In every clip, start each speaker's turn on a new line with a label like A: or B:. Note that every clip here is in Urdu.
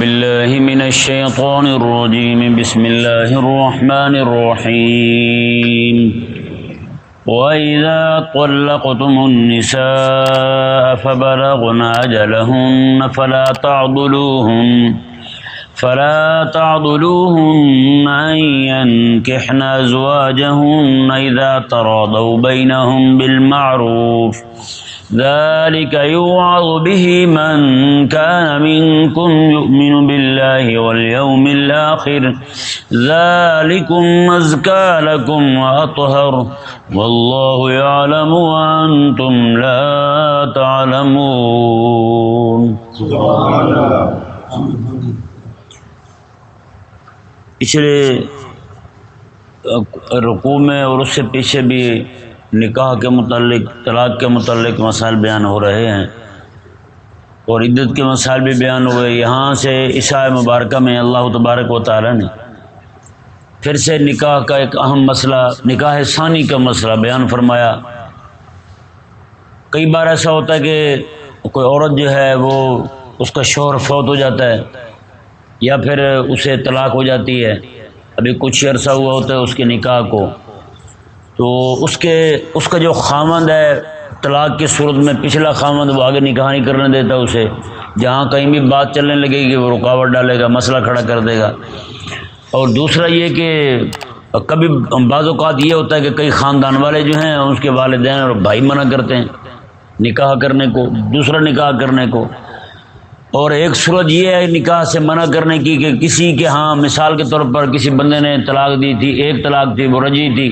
A: بالله من الشيطان الرجيم. بسم الله الرحمن الرحيم. وإذا طلقتم النساء فبلغن أجلهن فلا تعضلوهن فلا تعضلوهن أن ينكحن أزواجهن إذا تراضوا بينهم بالمعروف. ذلك يوعظ به من كان منكم يؤمن بالله واليوم الآخر. ذلكم أزكى لكم وأطهر. والله يعلم وأنتم لا تعلمون. پچھلے رقوع میں اور اس سے پیچھے بھی نکاح کے متعلق، طلاق کے متعلق مسائل بیان ہو رہے ہیں۔ اور عدت کے مسائل بھی بیان ہوئے۔ یہاں سے عیسائی مبارکہ میں اللہ تبارک و تعالیٰ نے پھر سے نکاح کا ایک اہم مسئلہ، نکاح ثانی کا مسئلہ بیان فرمایا۔ کئی بار ایسا ہوتا ہے کہ کوئی عورت جو ہے وہ اس کا شوہر فوت ہو جاتا ہے یا پھر اسے طلاق ہو جاتی ہے۔ ابھی کچھ عرصہ ہوا ہوتا ہے اس کے نکاح کو۔ تو اس کے اس کا جو خامند ہے، طلاق کی صورت میں پچھلا خامند وہ آگے نکاح نہیں کرنے دیتا اسے۔ جہاں کہیں بھی بات چلنے لگے گی، وہ رکاوٹ ڈالے گا، مسئلہ کھڑا کر دے گا۔ اور دوسرا یہ کہ کبھی بعض اوقات یہ ہوتا ہے کہ کئی خاندان والے جو ہیں اس کے والدین اور بھائی منع کرتے ہیں نکاح کرنے کو، دوسرا نکاح کرنے کو۔ اور ایک صورت یہ ہے نکاح سے منع کرنے کی کہ کسی کے ہاں مثال کے طور پر کسی بندے نے طلاق دی تھی، ایک طلاق تھی، وہ رجی تھی،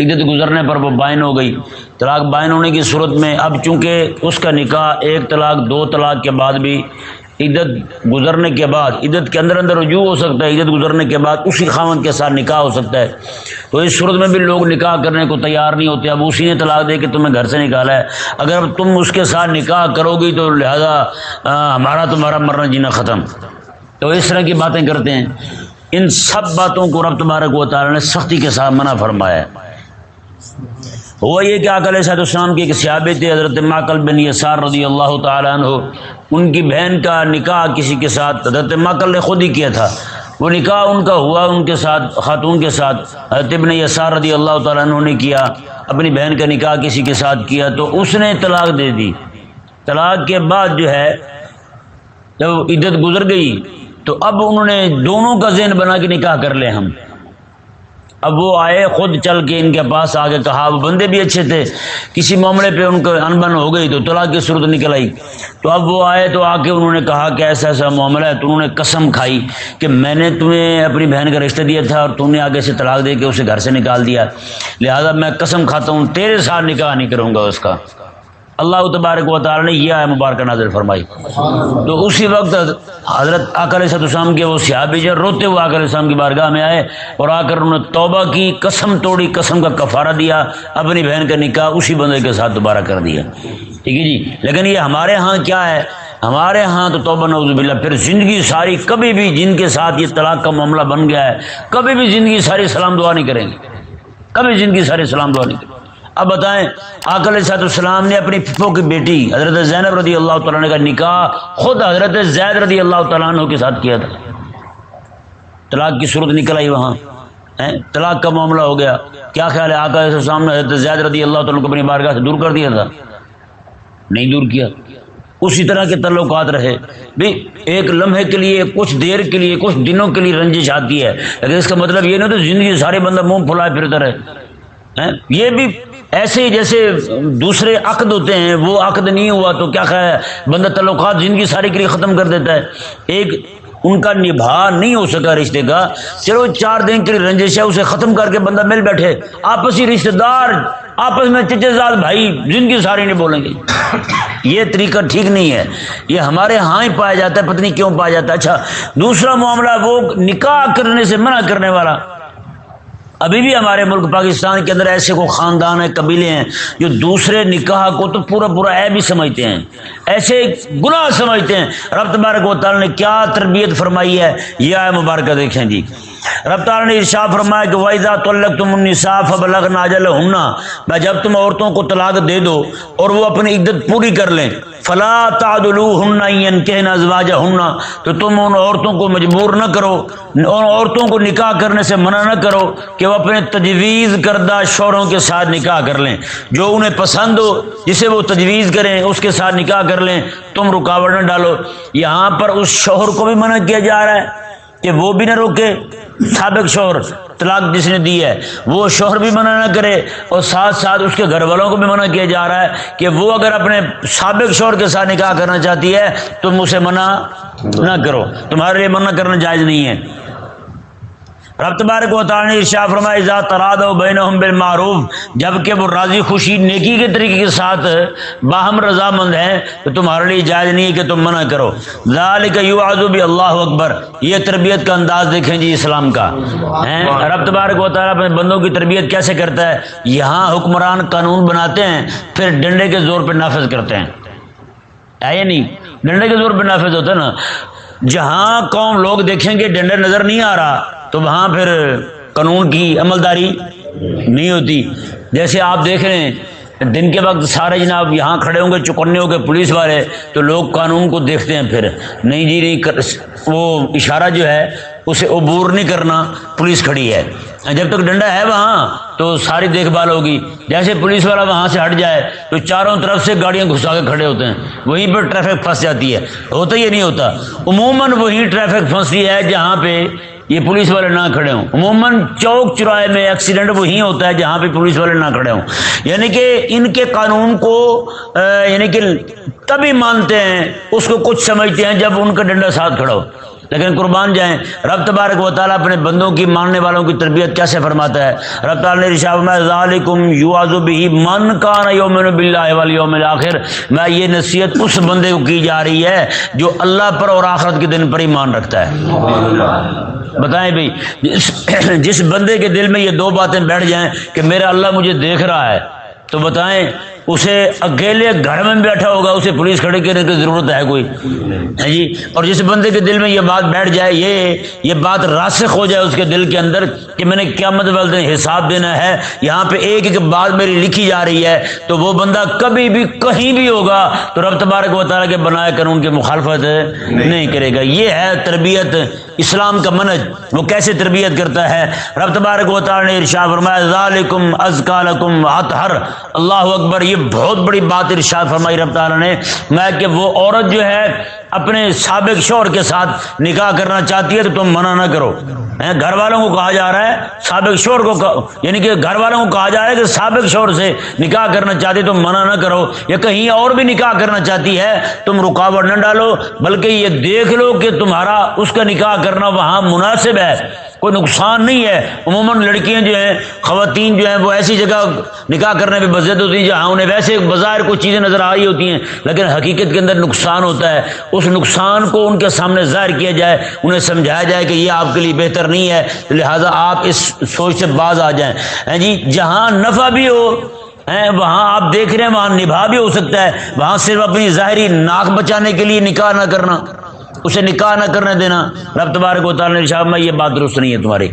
A: عدت گزرنے پر وہ بائن ہو گئی۔ طلاق بائن ہونے کی صورت میں اب چونکہ اس کا نکاح ایک طلاق، دو طلاق کے بعد بھی عدت گزرنے کے بعد، عدت کے اندر اندر رجوع ہو سکتا ہے، عدت گزرنے کے بعد اسی خامن کے ساتھ نکاح ہو سکتا ہے۔ تو اس صورت میں بھی لوگ نکاح کرنے کو تیار نہیں ہوتے، اب اسی نے طلاق دے کے تمہیں گھر سے نکالا ہے۔ اگر تم اس کے ساتھ نکاح کرو گی تو لہذا ہمارا تمہارا مرنا جینا ختم۔ تو اس طرح کی باتیں کرتے ہیں۔ ان سب باتوں کو رب تبارک و تعالیٰ نے سختی کے ساتھ منع فرمایا ہے۔ ہوا یہ کہ علیہ صاحب السلام کی ایک سیابے تھے حضرت ماکل بن یسار رضی اللہ تعالیٰ عنہ، ان کی بہن کا نکاح کسی کے ساتھ حضرت ماکل نے خود ہی کیا تھا۔ وہ نکاح ان کا ہوا، ان کے ساتھ، خاتون کے ساتھ۔ حضرت ابن یسار رضی اللہ تعالیٰ عنہ نے کیا، اپنی بہن کا نکاح کسی کے ساتھ کیا، تو اس نے طلاق دے دی۔ طلاق کے بعد جو ہے، جب عدت گزر گئی، تو اب انہوں نے دونوں کا ذہن بنا کے نکاح کر لے ہم۔ اب وہ آئے، خود چل کے ان کے پاس آ کے کہا وہ بندے بھی اچھے تھے، کسی معاملے پہ ان کو انبن ہو گئی تو طلاق کی صورت نکل آئی۔ تو اب وہ آئے تو آ کے انہوں نے کہا کہ ایسا ایسا معاملہ ہے، تو انہوں نے قسم کھائی کہ میں نے تمہیں اپنی بہن کا رشتہ دیا تھا اور تم نے آگے سے طلاق دے کے اسے گھر سے نکال دیا۔ لہٰذا میں قسم کھاتا ہوں، تیرے ساتھ نکاح نہیں کروں گا اس کا۔ اللہ تبارک و تعالیٰ نے یہ آئے مبارکہ نازل فرمائی۔ تو اسی وقت حضرت آکر صد السلام کے وہ صحابی جو روتے ہوئے آکر السلام کی بارگاہ میں آئے اور آ کر انہوں نے توبہ کی، قسم توڑی، قسم کا کفارہ دیا، اپنی بہن کا نکاح اسی بندے کے ساتھ دوبارہ کر دیا۔ ٹھیک ہے جی؟ لیکن یہ ہمارے ہاں کیا ہے؟ ہمارے ہاں تو توبہ نوز باللہ، پھر زندگی ساری کبھی بھی جن کے ساتھ یہ طلاق کا معاملہ بن گیا ہے، کبھی بھی زندگی ساری سلام دعا نہیں کریں گے۔ کبھی زندگی ساری سلام دعا نہیں کریں گے۔ اب بتائیں آکل صاحب السلام نے اپنی پھپھو کی بیٹی حضرت زینب رضی اللہ تعالیٰ کا نکاح خود حضرت زید رضی اللہ تعالیٰ عنہ کے ساتھ کیا تھا۔ طلاق کی صورت نکل آئی وہاں طلاق کا معاملہ ہو گیا۔ کیا خیال ہے آکل السلام نے حضرت زید رضی اللہ تعالیٰ کو اپنی بارگاہ سے دور کر دیا تھا؟ نہیں دور کیا۔ اسی طرح کے تعلقات رہے۔ بھی ایک لمحے کے لیے، کچھ دیر کے لیے، کچھ دنوں کے لیے رنجش آتی ہے۔ لیکن اس کا مطلب یہ نہیں تو زندگی سارے بندہ منہ پھلائے پھرتا رہے۔ یہ بھی ایسے ہی جیسے دوسرے عقد ہوتے ہیں، وہ عقد نہیں ہوا تو کیا خیال ہے؟ بندہ تعلقات زندگی ساری کے لیے ختم کر دیتا ہے۔ ایک ان کا نبھا نہیں ہو سکا رشتے کا۔ چلو چار دن کے لیے رنجش ہے، اسے ختم کر کے بندہ مل بیٹھے۔ آپسی رشتے دار، آپس میں چچے زاد بھائی، زندگی ساری نہیں بولیں گے۔ یہ طریقہ ٹھیک نہیں ہے۔ یہ ہمارے ہاں ہی پایا جاتا ہے پتنی کیوں پایا جاتا ہے۔ اچھا دوسرا معاملہ وہ نکاح کرنے سے منع کرنے والا۔ ابھی بھی ہمارے ملک پاکستان کے اندر ایسے کو خاندان ہیں قبیلے ہیں جو دوسرے نکاح کو تو پورا پورا عیب ہی سمجھتے ہیں۔ ایسے گناہ سمجھتے ہیں۔ رب تبارک و تعالیٰ نے کیا تربیت فرمائی ہے، یہ آئے مبارکہ دیکھیں جی۔ رب تعالیٰ نے ارشا فرمایا کہ ویزا تو الگ تم النصاف بلغ ناجل ہننا میں جب تم عورتوں کو طلاق دے دو اور وہ اپنی عدت پوری کر لیں، فلا تعدلو ہننا کہ ازواجہ ہننا تو تم ان عورتوں کو مجبور نہ کرو، ان عورتوں کو نکاح کرنے سے منع نہ کرو کہ وہ اپنے تجویز کردہ شوہروں کے ساتھ نکاح کر لیں۔ جو انہیں پسند ہو، جسے وہ تجویز کریں، اس کے ساتھ نکاح کر لیں۔ تم رکاوٹ نہ ڈالو۔ یہاں پر اس شوہر کو بھی منع کیا جا رہا ہے۔ کہ وہ بھی نہ روکے سابق شوہر طلاق جس نے دی ہے، وہ شوہر بھی منع نہ کرے اور ساتھ ساتھ اس کے گھر والوں کو بھی منع کیا جا رہا ہے کہ وہ اگر اپنے سابق شوہر کے ساتھ نکاح کرنا چاہتی ہے، تم اسے منع نہ کرو۔ تمہارے لیے منع کرنا جائز نہیں ہے۔ رب تبارک و تعالی نے ارشاد فرمایا، اذا تراد و بینہم بالمعروف جبکہ وہ راضی خوشی نیکی کے طریقے کے ساتھ باہم رضامند ہیں، تو تمہارے لیے جائز نہیں ہے کہ تم منع کرو۔ ذالک یوعظ اللہ اکبر۔ یہ تربیت کا انداز دیکھیں جی اسلام کا۔ رب تبارک و تعالی اپنے بندوں کی تربیت کیسے کرتا ہے؟ یہاں حکمران قانون بناتے ہیں، پھر ڈنڈے کے زور پہ نافذ کرتے ہیں۔ ہے یا نہیں؟ ڈنڈے کے زور پہ نافذ ہوتا ہے نا۔ جہاں قوم لوگ دیکھیں گے، ڈنڈے نظر نہیں آ رہا۔ تو وہاں پھر قانون کی عملداری نہیں ہوتی۔ جیسے آپ دیکھ رہے ہیں، دن کے وقت سارے جناب یہاں کھڑے ہوں گے، چکنے ہوں گے پولیس والے، تو لوگ قانون کو دیکھتے ہیں پھر۔ نہیں جی نہیں وہ اشارہ جو ہے، اسے عبور نہیں کرنا، پولیس کھڑی ہے۔ جب تک ڈنڈا ہے وہاں، تو ساری دیکھ بھال ہوگی۔ جیسے پولیس والا وہاں سے ہٹ جائے، تو چاروں طرف سے گاڑیاں گھسا کے کھڑے ہوتے ہیں۔ وہیں پہ ٹریفک پھنس جاتی ہے۔ ہوتا ہی نہیں ہوتا۔ عموماً وہی ٹریفک پھنستی ہے جہاں پہ یہ پولیس والے نہ کھڑے ہوں۔ عموماً چوک چوراہے میں ایکسیڈنٹ وہی ہوتا ہے جہاں پہ پولیس والے نہ کھڑے ہوں۔ یعنی کہ ان کے قانون کو یعنی کہ تبھی مانتے ہیں، اس کو کچھ سمجھتے ہیں جب ان کا ڈنڈا ساتھ کھڑا ہو۔ لیکن قربان جائیں۔ رب تبارک و تعالیٰ اپنے بندوں کی ماننے والوں کی تربیت کیسے فرماتا ہے؟ رب تعالیٰ نے رشاب میں ذالکم یوازو بھی من کان یومن باللہ والیوم الاخر۔ میں یہ نصیحت اس بندے کو کی جا رہی ہے جو اللہ پر اور آخرت کے دن پر ایمان رکھتا ہے۔ بتائیں بھائی جس, جس بندے کے دل میں یہ دو باتیں بیٹھ جائیں کہ میرا اللہ مجھے دیکھ رہا ہے تو بتائیں اسے اکیلے گھر میں بیٹھا ہوگا، اسے پولیس کھڑے کرنے کی ضرورت ہے کوئی؟ جی؟ اور جس بندے کے دل میں یہ بات بیٹھ جائے، یہ یہ بات راسخ ہو جائے اس کے دل کے اندر کہ میں نے کیا مطلب حساب دینا ہے، یہاں پہ ایک ایک بات میری لکھی جا رہی ہے، تو وہ بندہ کبھی بھی، کہیں بھی ہوگا، تو رب تبارک و تعالیٰ کے بنائے قانون کی مخالفت نہیں کرے گا۔ یہ ہے تربیت، اسلام کا منج وہ کیسے تربیت کرتا ہے؟ رب تبارک و تعالیٰ نے ارشاد فرمایا، ذالکم ازکالکم اطہر۔ اللہ اکبر، یہ بہت بڑی بات ارشاد فرمائی رب تعالیٰ نے۔ میں کہ وہ عورت جو ہے اپنے سابق شور کے ساتھ نکاح کرنا چاہتی ہے تو تم منع نہ کرو۔ گھر والوں کو کہا جا رہا ہے، سابق شور کو یعنی کہ گھر والوں کو کہا جا رہا ہے کہ سابق شور سے نکاح کرنا چاہتی تم منع نہ کرو۔ یا کہیں اور بھی نکاح کرنا چاہتی ہے، تم رکاوٹ نہ ڈالو، بلکہ یہ دیکھ لو کہ تمہارا اس کا نکاح کرنا وہاں مناسب ہے۔ کوئی نقصان نہیں ہے۔ عموماً لڑکیاں جو ہیں، خواتین جو ہیں، وہ ایسی جگہ نکاح کرنے پہ بزد ہوتی ہیں جہاں انہیں ویسے بظاہر کچھ چیزیں نظر آ رہی ہوتی ہیں، لیکن حقیقت کے اندر نقصان ہوتا ہے۔ اس نقصان کو ان کے سامنے ظاہر کیا جائے، انہیں سمجھایا جائے کہ یہ آپ کے لیے بہتر نہیں ہے۔ لہٰذا آپ اس سوچ سے باز آ جائیں۔ جی جہاں نفع بھی ہو وہاں آپ دیکھ رہے ہیں، وہاں نبھا بھی ہو سکتا ہے۔ وہاں صرف اپنی ظاہری ناک بچانے کے لیے نکاح نہ کرنا۔ اسے نکاح نہ کرنے دینا۔ رب تبارک و تعالی شاہ میں یہ بات درست نہیں ہے تمہاری۔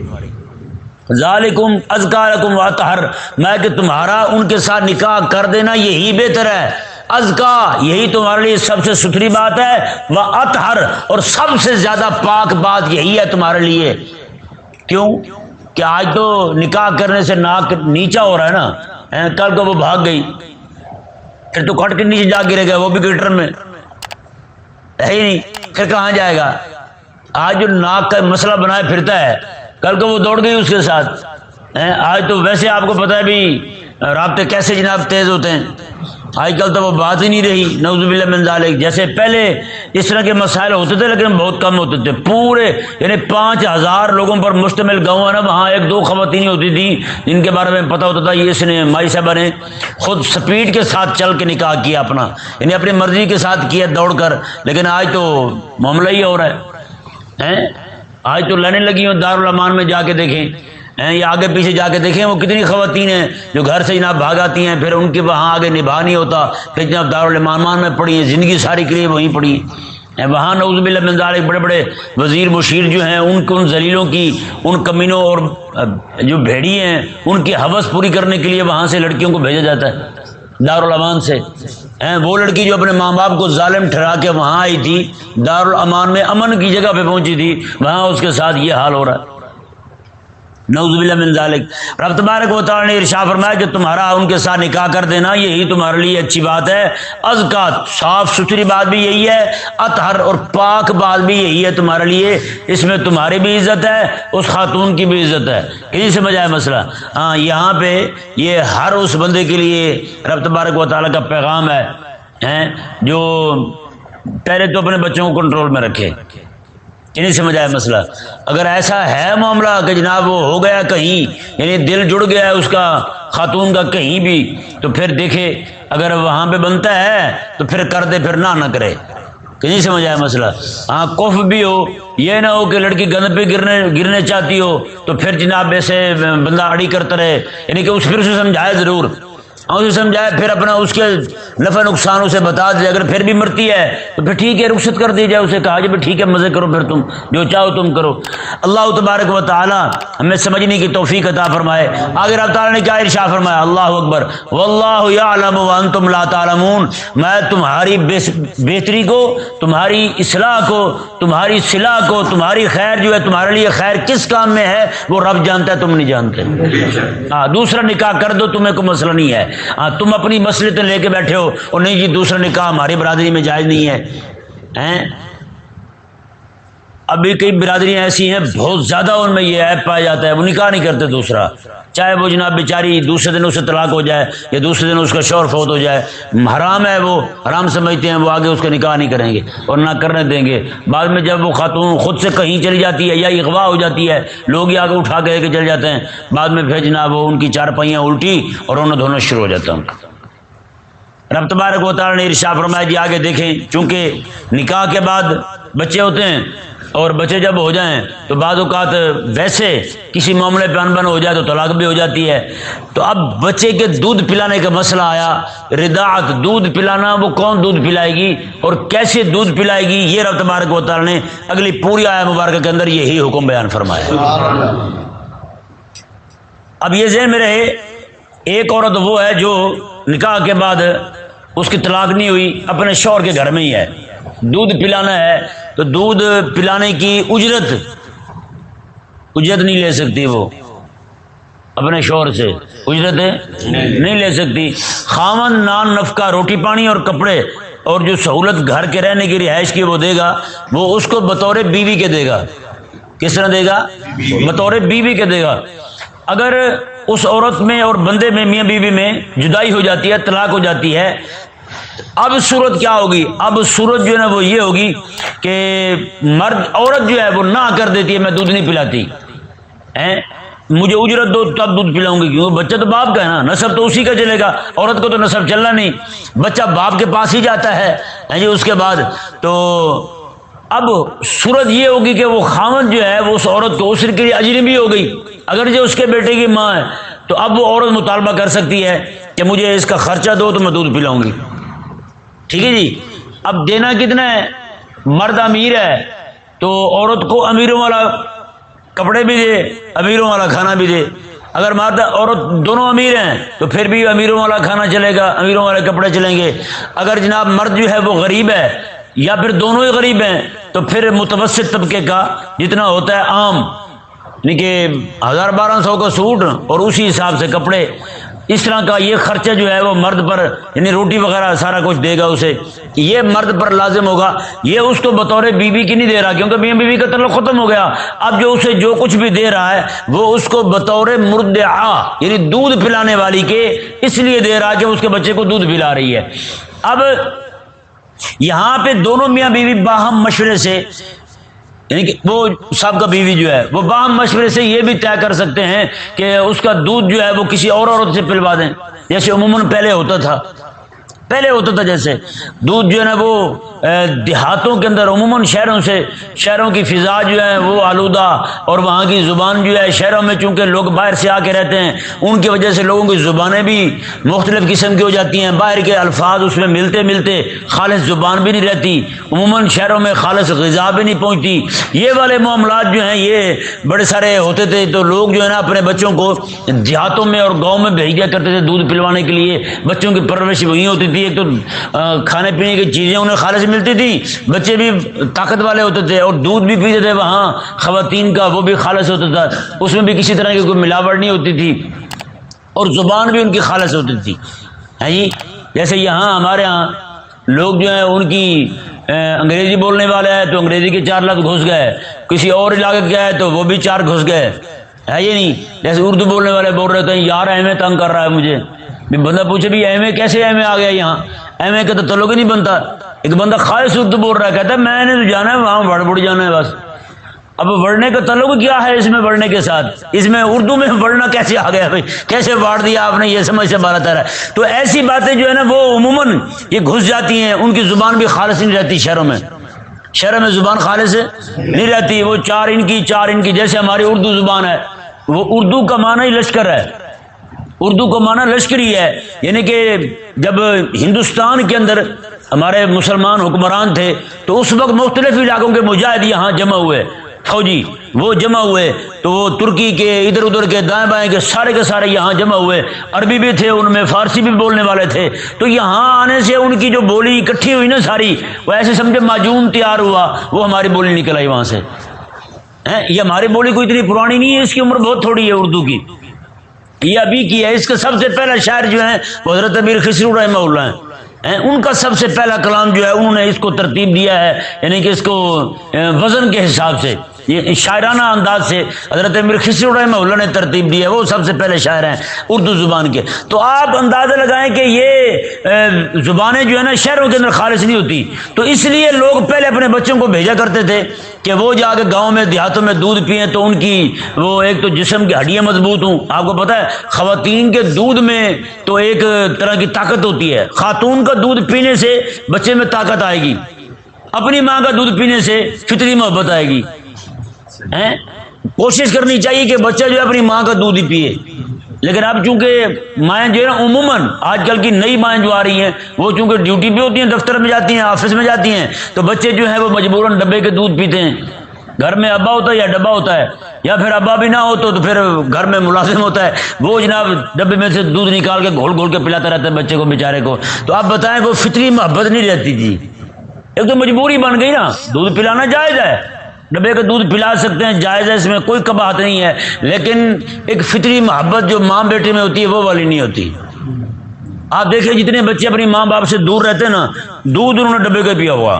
A: ذالکم ازکارکم واتحر میں کہ تمہارا ان کے ساتھ نکاح کر دینا یہی بہتر ہے۔ ازکا یہی تمہارے لیے سب سے ستھری بات ہے۔ وہ اطہر اور سب سے زیادہ پاک بات یہی ہے تمہارے لیے۔ کیوں؟ کہ آج تو نکاح کرنے سے ناک نیچا ہو رہا ہے نا۔ کل کو وہ بھاگ گئی۔ پھر تو کٹ کے نیچے جا گرے گئے وہ بھی گٹر میں۔ ہے ہی نہیں، پھر کہاں جائے گا؟ آج جو ناک کا مسئلہ بنائے پھرتا ہے، کل کو وہ دوڑ گئی اس کے ساتھ آج تو ویسے آپ کو پتا ہے بھی رابطے کیسے جناب تیز ہوتے ہیں۔ آج کل تو وہ بات ہی نہیں رہی۔ نوز باللہ من ذالک۔ جیسے پہلے اس طرح کے مسائل ہوتے تھے لیکن بہت کم ہوتے تھے۔ پورے یعنی پانچ ہزار لوگوں پر مشتمل گاؤں ہے نا، وہاں ایک دو خواتین ہوتی تھی جن کے بارے میں پتہ ہوتا تھا، یہ اس نے مائی صاحبہ نے خود سپیڈ کے ساتھ چل کے نکاح کیا اپنا۔ یعنی اپنی مرضی کے ساتھ کیا دوڑ کر۔ لیکن آج تو معاملہ ہی ہو رہا ہے آج تو لڑنے لگی ہوں دارالامان میں جا کے دیکھیں۔ یا آگے پیچھے جا کے دیکھیں، وہ کتنی خواتین ہیں جو گھر سے جناب بھاگ آتی ہیں، پھر ان کے وہاں آگے نبھا نہیں ہوتا۔ پھر جناب دارالمان میں پڑھی ہیں، زندگی ساری کے لیے وہیں پڑھی وہاں نوز من بڑے بڑے وزیر مشیر جو ہیں، ان کو ان ذلیلوں کی، ان کمینوں اور جو بھیڑی ہیں، ان کی حوث پوری کرنے کے لیے وہاں سے لڑکیوں کو بھیجا جاتا ہے دارالامان سے۔ وہ لڑکی جو اپنے ماں باپ کو ظالم ٹھہرا کے وہاں آئی تھی دارالامان میں امن کی جگہ پہ پہنچی تھی، وہاں اس کے ساتھ یہ حال ہو رہا ہے۔ نوز باللہ من ذالک۔ رب تبارک و تعالی نے ارشاد فرمایا کہ تمہارا ان کے ساتھ نکاح کر دینا، یہی تمہارے لیے اچھی بات ہے۔ از کا صاف ستھری بات بھی یہی ہے، اطہر اور پاک بات بھی یہی ہے تمہارے لیے۔ اس میں تمہاری بھی عزت ہے، اس خاتون کی بھی عزت ہے۔ کہیں سمجھ آئے مسئلہ۔ ہاں یہاں پہ یہ ہر اس بندے کے لیے رب تبارک و تعالیٰ کا پیغام ہے جو پہلے تو اپنے بچوں کو کنٹرول میں رکھے۔ نہیں سمجھ آیا مسئلہ؟ اگر ایسا ہے معاملہ کہ جناب وہ ہو گیا کہیں یعنی دل جڑ گیا ہے اس کا، خاتون کا کہیں بھی، تو پھر دیکھے، اگر وہاں پہ بنتا ہے، تو پھر کر دے، پھر نہ نہ کرے۔ کہ نہیں سمجھ آیا مسئلہ؟ ہاں کف بھی ہو، یہ نہ ہو کہ لڑکی گند پہ گرنے گرنے چاہتی ہو، تو پھر جناب ایسے بندہ اڑی کرتا رہے۔ یعنی کہ اس پھر اسے سمجھائے ضرور۔ اسے سمجھائے پھر اپنا اس کے نفع نقصان اسے بتا دے اگر پھر بھی مرتی ہے تو پھر ٹھیک ہے رخصت کر دی جائے۔ اسے کہا جب ٹھیک ہے مزے کرو پھر تم۔ جو چاہو تم کرو۔ اللہ تبارک و تعالی ہمیں سمجھنے کی توفیق عطا فرمائے۔ آگے رب تعالیٰ نے کیا ارشا فرمایا؟ اللہ اکبر۔ واللہ یعلم وانتم لا تعلمون۔ میں تمہاری بہتری کو تمہاری اصلاح کو تمہاری صلاح کو تمہاری خیر جو ہے تمہارے لیے خیر کس کام میں ہے وہ رب جانتا ہے تم نہیں جانتے۔ ہاں دوسرا نکاح کر دو تمہیں کوئی مسئلہ نہیں ہے۔ ہاں تم اپنی مسئلے لے کے بیٹھے ہو، اور نہیں جی دوسرا نکاح ہماری برادری میں جائز نہیں ہے ابھی کئی برادریاں ایسی ہیں، بہت زیادہ ان میں یہ ایپ پایا جاتا ہے، وہ نکاح نہیں کرتے دوسرا۔ چاہے وہ جناب بیچاری دوسرے دن اسے طلاق ہو جائے یا دوسرے دن اس کا شور فوت ہو جائے۔ حرام ہے وہ، حرام سمجھتے ہیں وہ آگے اس کا نکاح نہیں کریں گے اور نہ کرنے دیں گے۔ بعد میں جب وہ خاتون خود سے کہیں چلی جاتی ہے یا اغوا ہو جاتی ہے، لوگ ہی آگے اٹھا کے کے چل جاتے ہیں۔ بعد میں پھر جناب وہ ان کی چار پہیاں الٹی اور انہیں دھونا شروع ہو جاتا ہے۔ رب تبارک و تعالی نے ارشا فرمایا جی آگے دیکھیں، چونکہ نکاح کے بعد بچے ہوتے ہیں اور بچے جب ہو جائیں تو بعض اوقات ویسے کسی معاملے پہ انبن ہو جائے تو طلاق بھی ہو جاتی ہے۔ تو اب بچے کے دودھ پلانے کا مسئلہ آیا۔ رداعت دودھ پلانا، وہ کون دودھ پلائے گی اور کیسے دودھ پلائے گی؟ یہ رب تبارک و تعالی نے اگلی پوری آیا مبارکہ کے اندر یہی حکم بیان فرمایا۔ اب یہ ذہن میں رہے، ایک عورت وہ ہے جو نکاح کے بعد اس کی طلاق نہیں ہوئی، اپنے شور کے گھر میں ہی ہے۔ دودھ پلانا ہے تو دودھ پلانے کی اجرت اجرت نہیں لے سکتی وہ، اپنے شور سے اجرت نہیں لے سکتی۔ خامن نان، نفقہ، روٹی پانی اور کپڑے اور جو سہولت گھر کے رہنے کی رہائش کی وہ دے گا، وہ اس کو بطور بیوی کے دے گا۔ کس طرح دے گا؟ بطور بیوی کے دے گا۔ اگر اس عورت میں اور بندے میں، میاں بیوی میں جدائی ہو جاتی ہے، طلاق ہو جاتی ہے اب صورت کیا ہوگی؟ اب صورت جو ہے نا وہ یہ ہوگی کہ مرد عورت جو ہے وہ نہ کر دیتی ہے، میں دودھ نہیں پلاتی۔ مجھے اجرت دو، تب دودھ پلاؤں گی۔ کیونکہ بچہ تو باپ کا ہے نا۔ نصب تو اسی کا چلے گا۔ عورت کو تو نصب چلنا نہیں۔ بچہ باپ کے پاس ہی جاتا ہے۔ جی اس کے بعد۔ تو اب صورت یہ ہوگی کہ وہ خامد جو ہے، وہ اس عورت کو اسر کے لیے اجنبی ہو گئی۔ اگر جو اس کے بیٹے کی ماں ہے، تو اب وہ عورت مطالبہ کر سکتی ہے کہ مجھے اس کا خرچہ دو تو میں دودھ پلاؤں گی۔ ٹھیک ہے جی؟ اب دینا کتنا ہے؟ مرد امیر ہے، تو عورت کو امیروں والا کپڑے بھی دے، امیروں والا کھانا بھی دے۔ اگر مرد، عورت دونوں امیر ہیں، تو پھر بھی امیروں والا کھانا چلے گا، امیروں والے کپڑے چلیں گے۔ اگر جناب مرد جو ہے وہ غریب ہے، یا پھر دونوں ہی غریب ہیں، تو پھر متوسط طبقے کا جتنا ہوتا ہے عام۔ یعنی کہ ہزار بارہ سو کا سوٹ اور اسی حساب سے کپڑے۔ اس طرح کا یہ خرچہ جو ہے وہ مرد پر یعنی روٹی وغیرہ سارا کچھ دے گا اسے۔ یہ مرد پر لازم ہوگا۔ یہ اس کو بطور بیوی بی کی نہیں دے رہا، کیونکہ میاں بیوی کا تعلق ختم ہو گیا۔ اب جو اسے جو کچھ بھی دے رہا ہے، وہ اس کو بطور مرد یعنی دودھ پلانے والی کے اس لیے دے رہا کہ اس کے بچے کو دودھ پلا رہی ہے۔ اب یہاں پہ دونوں میاں بیوی باہم مشورے سے یعنی کہ وہ سب کا بیوی جو ہے، وہ بام مشورے سے یہ بھی طے کر سکتے ہیں کہ اس کا دودھ جو ہے وہ کسی اور عورت سے پلوا دیں۔ جیسے عموماً پہلے ہوتا تھا۔ پہلے ہوتا تھا جیسے۔ دودھ جو ہے نا وہ دیہاتوں کے اندر، عموماً شہروں سے، شہروں کی فضا جو ہے وہ آلودہ، اور وہاں کی زبان جو ہے شہروں میں چونکہ لوگ باہر سے آ کے رہتے ہیں، ان کی وجہ سے لوگوں کی زبانیں بھی مختلف قسم کی ہو جاتی ہیں۔ باہر کے الفاظ اس میں ملتے ملتے خالص زبان بھی نہیں رہتی، عموماً شہروں میں خالص غذا بھی نہیں پہنچتی۔ یہ والے معاملات جو ہیں، یہ بڑے سارے ہوتے تھے۔ تو لوگ جو ہے نا اپنے بچوں کو دیہاتوں میں اور گاؤں میں بھیج دیا کرتے تھے دودھ پلوانے کے لیے۔ بچوں کی پرورش وہی ہوتی تھی۔ ایک تو کھانے پینے کی چیزیں انہیں خالص ملتی تھی، بچے بھی طاقت والے ہوتے تھے اور دودھ بھی پیتے تھے، وہاں خواتین کا وہ بھی خالص ہوتا تھا، اس میں بھی کسی طرح کی کوئی ملاوٹ نہیں ہوتی تھی، اور زبان بھی ان کی خالص ہوتی تھی۔ ہے جی؟ جیسے یہاں ہمارے یہاں لوگ جو ہیں، ان کی انگریزی بولنے والے ہیں تو انگریزی کے چار لفظ گھس گئے، کسی اور علاقے کے ہے تو وہ بھی چار گھس گئے۔ ہے یہ نہیں؟ جیسے اردو بولنے والے بول رہے تھے یار ایم تنگ کر رہا ہے مجھے۔ بندہ پوچھے بھی ایم اے کیسے ایم اے آ گیا یہاں؟ ایم اے کا تو تعلق ہی نہیں بنتا۔ ایک بندہ خواہش اردو بول رہا ہے، کہتا ہے میں نے تو جانا ہے، وہاں بڑھ بڑھ جانا ہے بس۔ اب بڑھنے کا تعلق کیا ہے اس میں بڑھنے کے ساتھ؟ اس میں اردو میں بڑھنا کیسے آ گیا؟ بھائی کیسے باڑھ دیا آپ نے؟ یہ سمجھ سے بارہ تیرہ تو ایسی باتیں جو ہے نا، وہ عموماً یہ گھس جاتی ہیں۔ ان کی زبان بھی خالص نہیں رہتی شہروں میں۔ شہروں میں زبان خالص نہیں رہتی۔ وہ چار ان کی، چار ان کی، جیسے ہماری اردو زبان ہے، وہ اردو کا معنی ہی لشکر ہے۔ اردو کو مانا لشکری ہے۔ یعنی کہ جب ہندوستان کے اندر ہمارے مسلمان حکمران تھے، تو اس وقت مختلف علاقوں کے مجاہد یہاں جمع ہوئے۔ فوجی، وہ جمع ہوئے۔ تو وہ ترکی کے ادھر ادھر کے، دائیں بائیں کے، سارے کے سارے یہاں جمع ہوئے۔ عربی بھی تھے، ان میں فارسی بھی بولنے والے تھے۔ تو یہاں آنے سے ان کی جو بولی اکٹھی ہوئی نا ساری، وہ ایسے سمجھے معجون تیار ہوا، وہ ہماری بولی نکل آئی وہاں سے۔ یہ ہماری بولی کوئی اتنی پرانی نہیں ہے، اس کی عمر بہت تھوڑی ہے اردو کی۔ یہ ابھی کیا ہے، اس کا سب سے پہلا شاعر جو ہے، وہ حضرت امیر خسرو رحمہ اللہ ہیں۔ ان کا سب سے پہلا کلام جو ہے، انہوں نے اس کو ترتیب دیا ہے یعنی کہ اس کو وزن کے حساب سے۔ یہ شاعرانہ انداز سے حضرت امیر خسر رحمہ اللہ نے ترتیب دی ہے، وہ سب سے پہلے شاعر ہیں اردو زبان کے۔ تو آپ اندازہ لگائیں کہ یہ زبانیں جو ہے نا، شہروں کے اندر خالص نہیں ہوتی۔ تو اس لیے لوگ پہلے اپنے بچوں کو بھیجا کرتے تھے کہ وہ جا کے گاؤں میں، دیہاتوں میں دودھ پئیں تو ان کی وہ ایک تو جسم کی ہڈیاں مضبوط ہوں۔ آپ کو پتہ ہے، خواتین کے دودھ میں تو ایک طرح کی طاقت ہوتی ہے۔ خاتون کا دودھ پینے سے بچے میں طاقت آئے گی۔ اپنی ماں کا دودھ پینے سے فطری محبت آئے گی۔ کوشش کرنی چاہیے کہ بچہ جو ہے اپنی ماں کا دودھ ہی پیے۔ لیکن اب چونکہ مائیں جو ہے نا عموماً آج کل کی نئی مائیں جو آ رہی ہیں، وہ چونکہ ڈیوٹی پہ ہوتی ہیں، دفتر میں جاتی ہیں آفس میں جاتی ہیں، تو بچے جو ہیں وہ مجبوراً ڈبے کے دودھ پیتے ہیں۔ گھر میں ابا ہوتا ہے یا ڈبا ہوتا ہے، یا پھر ابا بھی نہ ہو تو پھر گھر میں ملازم ہوتا ہے۔ وہ جناب ڈبے میں سے دودھ نکال کے گھول گھول کے پلاتا رہتا ہے بچے کو، بیچارے کو۔ تو آپ بتائیں وہ فطری محبت نہیں رہتی تھی ایک تو مجبوری بن گئی نا۔ دودھ پلانا جائز ہے۔ ڈبے کا دودھ پلا سکتے ہیں جائز ہے اس میں کوئی کباہت نہیں ہے، لیکن ایک فطری محبت جو ماں بیٹے میں ہوتی ہے، وہ والی نہیں ہوتی۔ آپ دیکھیں جتنے بچے اپنی ماں باپ سے دور رہتے ہیں نا، دودھ انہوں نے ڈبے کا پیا ہوا۔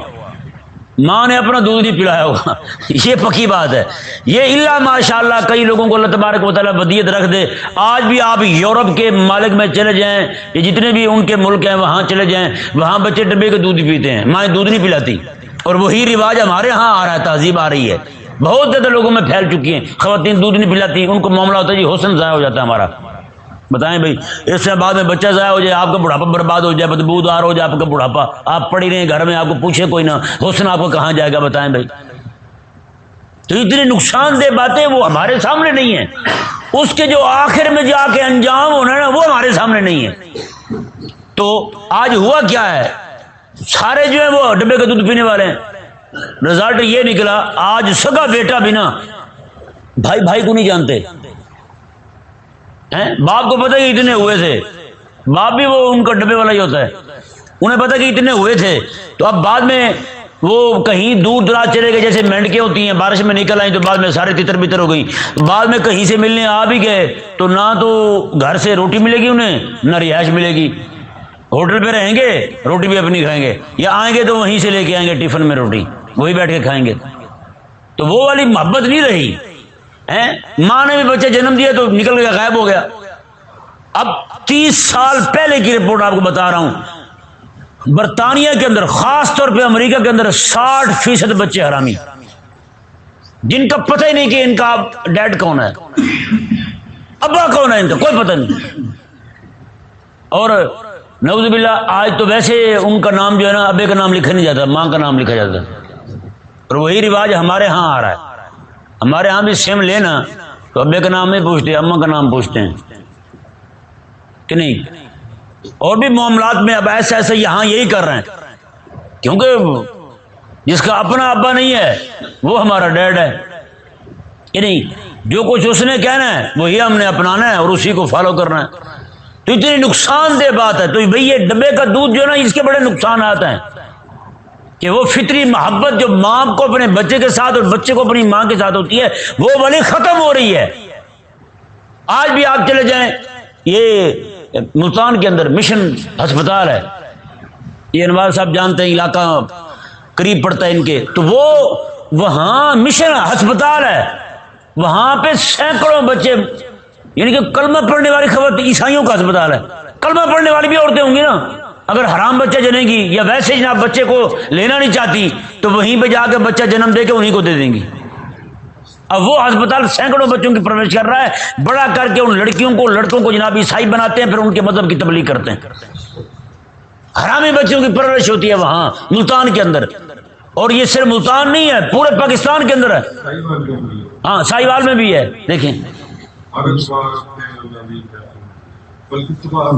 A: ماں نے اپنا دودھ نہیں پلایا ہوگا یہ پکی بات ہے۔ یہ اللہ ماشاء اللہ کئی لوگوں کو اللہ تبارک و تعالیٰ بدیت رکھ دے۔ آج بھی آپ یورپ کے مالک میں چلے جائیں یہ جتنے بھی ان کے ملک ہیں، وہاں چلے جائیں، وہاں بچے ڈبے کا دودھ پیتے ہیں۔ مائیں دودھ نہیں پلاتی۔ اور وہی رواج ہمارے ہاں آ رہا ہے، تہذیب آ رہی ہے۔ بہت زیادہ لوگوں میں پھیل چکی ہیں۔ خواتین دودھ نہیں پلاتی ان کو معاملہ ہوتا ہے جی حسن ضائع ہو جاتا ہے ہمارا۔ بتائیں بھائی، اس سے بعد میں بچہ ضائع ہو جائے، آپ کا بڑھاپا برباد ہو جائے بدبو دار ہو جائے، آپ کا بڑھاپا۔ آپ پڑھی رہے ہیں گھر میں آپ کو پوچھے کوئی نہ، حسن آپ کو کہاں جائے گا، بتائیں بھائی۔ تو اتنی نقصان دہ باتیں وہ ہمارے سامنے نہیں ہیں۔ اس کے جو آخر میں جا کے انجام ہونا ہے نا، وہ ہمارے سامنے نہیں ہے تو آج ہوا کیا ہے؟ سارے جو ہیں وہ ڈبے کا دودھ پینے والے ہیں۔ رزلٹ یہ نکلا، آج سگا بیٹا بھی نا، بھائی بھائی کو نہیں جانتے۔ باپ کو پتا کہ اتنے ہوئے تھے۔ باپ بھی وہ ان کا ڈبے والا ہی ہوتا ہے۔ انہیں پتا کہ اتنے ہوئے تھے۔ تو اب بعد میں وہ کہیں دور دراز چلے گئے، جیسے مینڈکیں ہوتی ہیں، بارش میں نکل آئیں تو بعد میں سارے تتر بتر ہو گئی بعد میں کہیں سے ملنے آ بھی گئے، تو نہ تو گھر سے روٹی ملے گی انہیں، نہ رہائش ملے گی۔ ہوٹل پہ رہیں گے، روٹی بھی اپنی کھائیں گے۔ یا آئیں گے تو وہیں سے لے کے آئیں گے ٹفن میں روٹی وہی بیٹھ کے کھائیں گے۔ تو وہ والی محبت نہیں رہی۔ ماں نے بھی بچے جنم دیا تو نکل گیا، غائب ہو گیا۔ اب تیس سال پہلے کی رپورٹ آپ کو بتا رہا ہوں۔ برطانیہ کے اندر، خاص طور پہ امریکہ کے اندر ساٹھ فیصد بچے حرامی۔ جن کا پتہ ہی نہیں کہ ان کا ڈیڈ کون ہے۔ ابا کون ہے ان کا؟ کوئی پتہ نہیں۔ اور نوز باللہ، آج تو ویسے ان کا نام جو ہے نا، ابے کا نام لکھا نہیں جاتا، ماں کا نام لکھا جاتا۔ اور وہی رواج ہمارے ہاں آ رہا ہے۔ ہمارے ہاں بھی سیم لینا تو ابے کا نام نہیں پوچھتے اماں کا نام پوچھتے ہیں۔ کہ نہیں؟ اور بھی معاملات میں اب ایسے ایسے یہاں یہی کر رہے ہیں۔ کیونکہ جس کا اپنا ابا نہیں ہے، وہ ہمارا ڈیڈ ہے۔ کہ نہیں؟ جو کچھ اس نے کہنا ہے، وہی ہم نے اپنانا ہے اور اسی کو فالو کرنا ہے۔ تو اتنی نقصان دہ بات ہے۔ تو بھئی یہ ڈبے کا دودھ جو ہے نا، اس کے بڑے نقصانات ہیں۔ کہ وہ فطری محبت جو ماں کو اپنے بچے کے ساتھ اور بچے کو اپنی ماں کے ساتھ ہوتی ہے، وہ بڑی ختم ہو رہی ہے۔ آج بھی آپ چلے جائیں، یہ ملتان کے اندر مشن ہسپتال ہے۔ یہ انوار صاحب جانتے ہیں، علاقہ قریب پڑتا ہے ان کے۔ تو وہ وہاں مشن ہسپتال ہے۔ وہاں پہ سینکڑوں بچے یعنی کہ کلمہ پڑھنے والی خبر عیسائیوں کا اسپتال ہے۔ کلمہ پڑھنے والی بھی عورتیں ہوں گی نا۔ اگر حرام بچہ جنے گی یا ویسے جناب بچے کو لینا نہیں چاہتی، تو وہیں پہ جا کے بچہ جنم دے کے انہیں کو دے دیں گی۔ اب وہ اسپتال سینکڑوں بچوں کی پرورش کر رہا ہے۔ بڑا کر کے ان لڑکیوں کو، لڑکوں کو جناب عیسائی بناتے ہیں، پھر ان کے مذہب کی تبلیغ کرتے ہیں۔ حرامی بچوں کی پرورش ہوتی ہے وہاں، ملتان کے اندر۔ اور یہ صرف ملتان نہیں ہے، پورے پاکستان کے اندر ہے۔ ہاں سائی وال میں بھی ہے، دیکھیں۔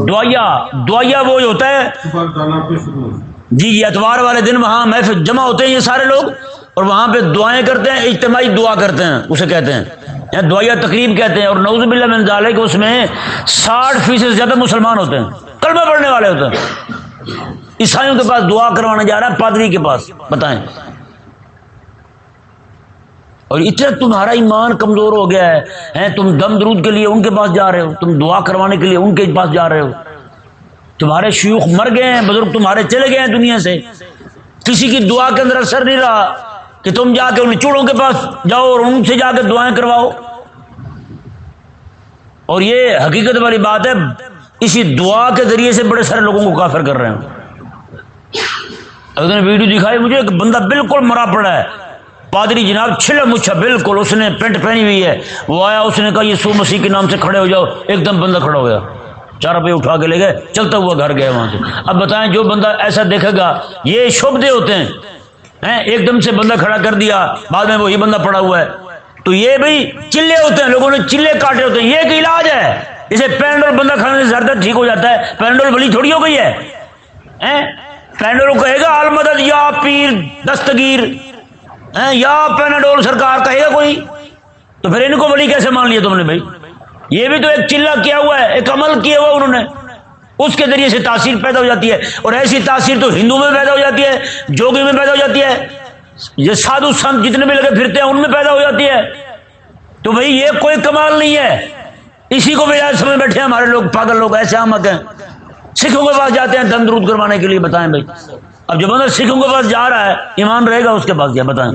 A: دعیا دعیا وہ ہوتا ہے۔ جی جی اتوار والے دن وہاں محفل جمع ہوتے ہیں یہ سارے لوگ اور وہاں پہ دعائیں کرتے ہیں اجتماعی دعا کرتے ہیں اسے کہتے ہیں۔ دعیا تقریب کہتے ہیں اور نوز باللہ میں ڈالے کہ اس میں ساٹھ فیصد زیادہ مسلمان ہوتے ہیں کلمہ پڑھنے والے ہوتے ہیں۔ عیسائیوں کے پاس دعا کروانے جا رہا ہے پادری کے پاس بتائیں۔ اور اتنا تمہارا ایمان کمزور ہو گیا ہے تم دم درود کے لیے ان کے پاس جا رہے ہو، تم دعا کروانے کے لیے ان کے پاس جا رہے ہو۔ تمہارے شیوخ مر گئے ہیں، بزرگ تمہارے چلے گئے ہیں دنیا سے۔ کسی کی دعا کے اندر اثر نہیں رہا کہ تم جا کے ان چوڑوں کے پاس جاؤ اور ان سے جا کے دعائیں کرواؤ۔ اور یہ حقیقت والی بات ہے، اسی دعا کے ذریعے سے بڑے سارے لوگوں کو کافر کر رہے ہیں اگر ویڈیو دکھائی، مجھے ایک بندہ بالکل مرا پڑا ہے۔ پادری جناب چھلا مچھا بالکل اس نے پینٹ پہنی ہوئی ہے۔ وہ آیا، اس نے کہا یہ سو مسیح کے نام سے کھڑے ہو جاؤ۔ ایک دم بندہ کھڑا ہو گیا۔ چار روپئے اٹھا کے لے گئے، چلتا ہوا گھر گیا وہاں سے۔ اب بتائیں، جو بندہ ایسا دیکھے گا، یہ شبدے ہوتے ہیں۔ ایک دم سے بندہ کھڑا کر دیا، بعد میں وہی بندہ پڑا ہوا ہے۔ تو یہ بھائی چلے ہوتے ہیں، لوگوں نے چلے کاٹے ہوتے ہیں۔ یہ ایک علاج ہے۔ اسے پینڈول بندہ کھانے سے زیادہ ٹھیک ہو جاتا ہے۔ پینڈول بلی تھوڑی ہو گئی ہے۔ پینڈول کہے گا، المدد یا پیر دستگیر یا پیناڈول سرکار کہے گا کوئی؟ تو پھر ان کو بلی کیسے مان لیا تم نے بھائی؟ یہ بھی تو ایک چلا کیا ہوا ہے، ایک عمل کیا ہوا انہوں نے۔ اس کے ذریعے سے تاثیر پیدا ہو جاتی ہے۔ اور ایسی تاثیر تو ہندو میں پیدا ہو جاتی ہے، جوگی میں پیدا ہو جاتی ہے۔ یہ سادھو سنت جتنے بھی لگے پھرتے ہیں، ان میں پیدا ہو جاتی ہے۔ تو بھائی، یہ کوئی کمال نہیں ہے۔ اسی کو بھی آج سمجھ بیٹھے ہمارے لوگ پاگل لوگ، ایسے آمک ہیں۔ سکھوں کے پاس جاتے ہیں دن درود کروانے کے لیے، بتائیں بھائی۔ اب جو بندہ سکھوں کے پاس جا رہا ہے، ایمان رہے گا اس کے پاس، کیا بتائیں؟